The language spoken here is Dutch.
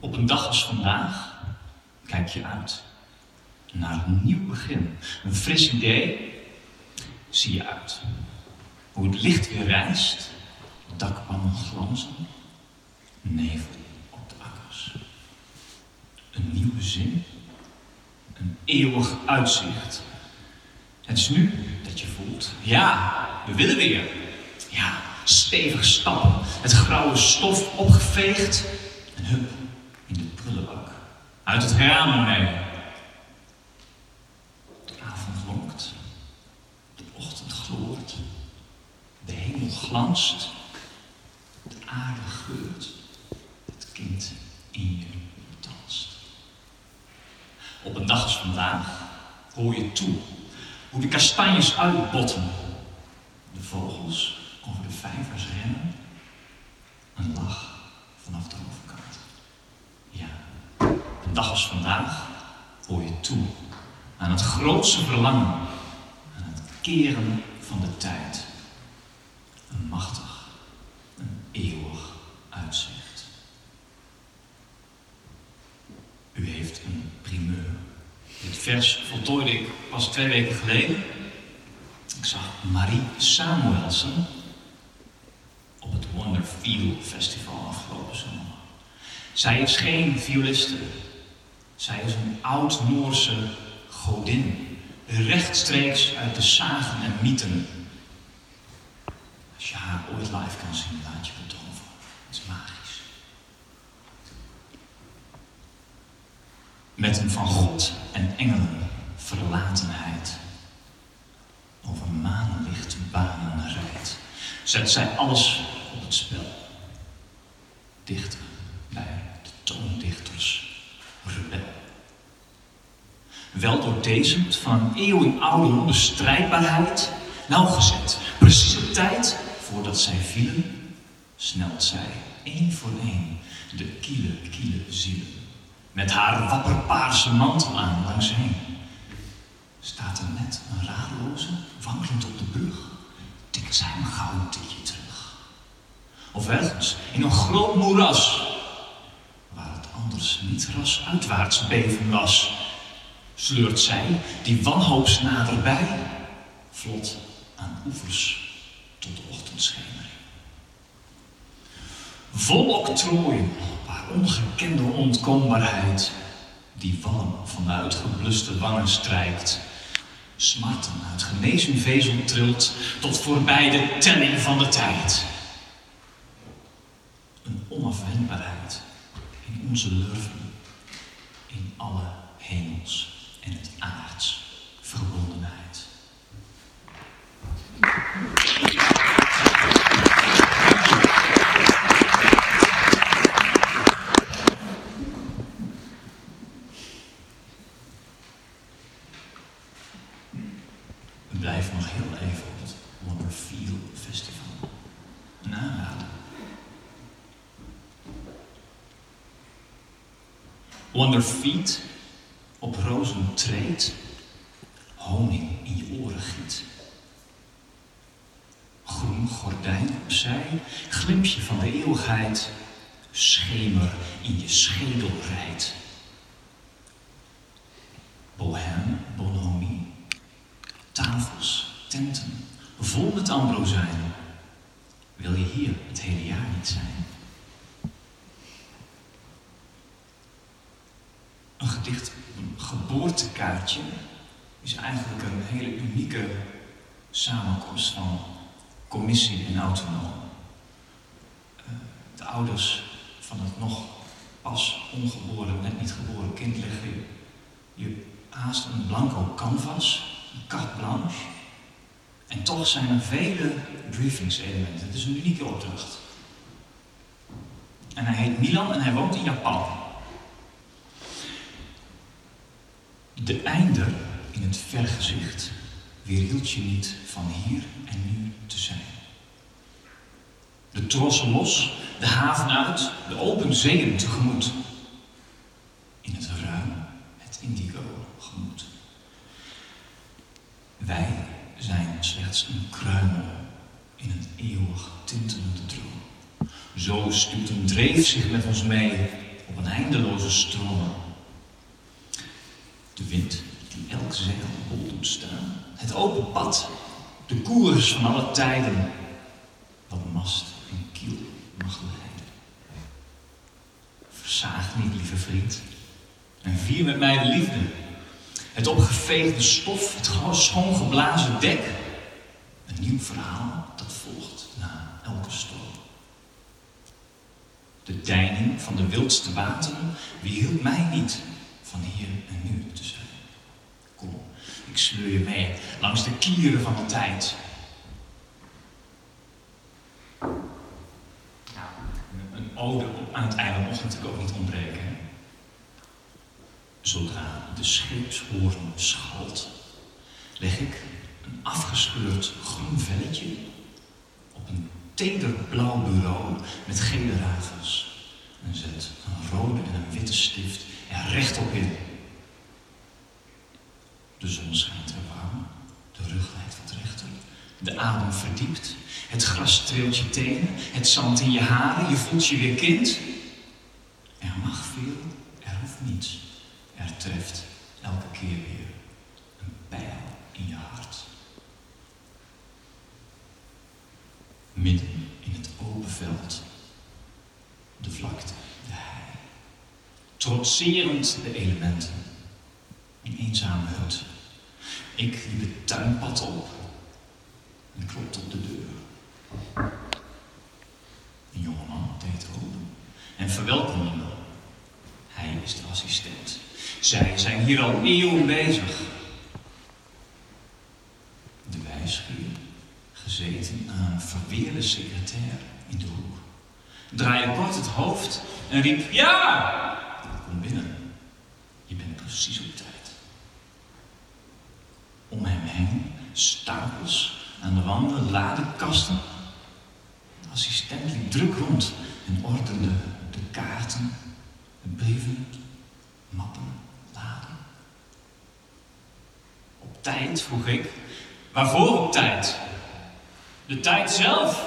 Op een dag als vandaag kijk je uit naar een nieuw begin. Een fris idee zie je uit. Hoe het licht weer rijst, dakpannen glanzen, nevel op de akkers. Een nieuwe zin, een eeuwig uitzicht. Het is nu dat je voelt, ja, we willen weer. Ja, stevig stappen, het grauwe stof opgeveegd en hup. Uit het raam mee. De avond lonkt, de ochtend gloort, de hemel glanst, de aarde geurt, het kind in je danst. Op een dag als vandaag hoor je toe hoe de kastanjes uitbotten, de vogels over de vijvers rennen, een lach vanaf de overkant. Ja, een dag als vandaag hoor je toe aan het grootste verlangen, aan het keren van de tijd. Een machtig, een eeuwig uitzicht. U heeft een primeur. Dit vers voltooide ik pas twee weken geleden. Ik zag Marie Samuelsen op het Wonderfeel Festival afgelopen zomer. Zij is geen violiste. Zij is een oud-Noorse godin, rechtstreeks uit de zagen en mythen. Als je haar ooit live kan zien, laat je betoveren. Het is magisch. Met een van God en engelen verlatenheid. Over maanlicht banen rijdt, zet zij alles op het spel. Dichter Wel doordezemd van eeuwenoude onbestrijdbaarheid, nauwgezet, precies op tijd voordat zij vielen, snelt zij één voor één de kiele, kiele zielen. Met haar wapperpaarse mantel aan langs heen. Staat er net een radeloze, wankelend op de brug, tikt zij een gouden tikje terug. Of ergens in een groot moeras, waar het anders niet ras uitwaarts beven was, sleurt zij die wanhoops naderbij, vlot aan oevers tot de ochtendschemering. Vol octrooien, waar ongekende ontkoombaarheid die walm van de uitgebluste wangen strijkt, smarten uit genezen vezel trilt tot voorbij de telling van de tijd. Een onafwendbaarheid in onze lurven, in alle hemels en het aards verbondenheid. Blijven nog heel even op het Wonderfeel Festival. Een aanrader. Wonderfeet op rozen treedt, honing in je oren giet. Groen gordijn opzij, glimpje van de eeuwigheid, schemer in je schedel rijdt. Bohème, bonhomie, tafels, tenten, vol met ambrozijn. Wil je hier het hele jaar niet zijn? Een gedicht, geboortekaartje, is eigenlijk een hele unieke samenkomst van commissie en autonoom. Eh, De ouders van het nog pas ongeboren, net niet geboren kind leggen je haast een blanco canvas, een carte blanche. En toch zijn er vele briefingselementen. Het is een unieke opdracht. En hij heet Milan en hij woont in Japan. De einder in het vergezicht weerhield je niet van hier en nu te zijn. De trossen los, de haven uit, de open zeeën tegemoet. In het ruim, het indigo gemoed. Wij zijn slechts een kruimel in een eeuwig tintelende droom. Zo stuurt een dreef zich met ons mee op een eindeloze stromen. Wind die elk zeil bol doet staan. Het open pad, de koers van alle tijden. Wat mast en kiel mag leiden. Verzaag niet, lieve vriend, en vier met mij de liefde. Het opgeveegde stof, het schoongeblazen dek. Een nieuw verhaal dat volgt na elke storm. De deining van de wildste wateren hield mij niet van hier en nu te zijn. Kom, ik sleur je mee langs de kieren van de tijd. een ode aan het eiland mocht natuurlijk ook niet ontbreken. Zodra de scheepshoorn schalt, leg ik een afgescheurd groen velletje op een teder blauw bureau met gele rafels en zet een rode en een witte stift er rechtop in. De zon schijnt er warm, de rug lijkt wat rechter, de adem verdiept, het gras streelt je tenen, het zand in je haren, je voelt je weer kind. Er mag veel, er hoeft niets. Er treft elke keer weer een pijl in je hart. Midden in het open veld, de vlakte, de hei. Trotserend de elementen, een eenzame hut. Ik liep het tuinpad op en klopte op de deur. Een jongeman deed open en verwelkomde me. Hij is de assistent. Zij zijn hier al eeuwen bezig. De wijsgeer, gezeten aan een verweerde secretair in de hoek, draaide kort het hoofd en riep: Ja! Kom binnen. Je bent precies op tijd. Om hem heen stapels aan de wanden, ladenkasten. De assistent liep druk rond en ordende de kaarten, de brieven, mappen, laden. Op tijd, vroeg ik. Waarvoor op tijd? De tijd zelf,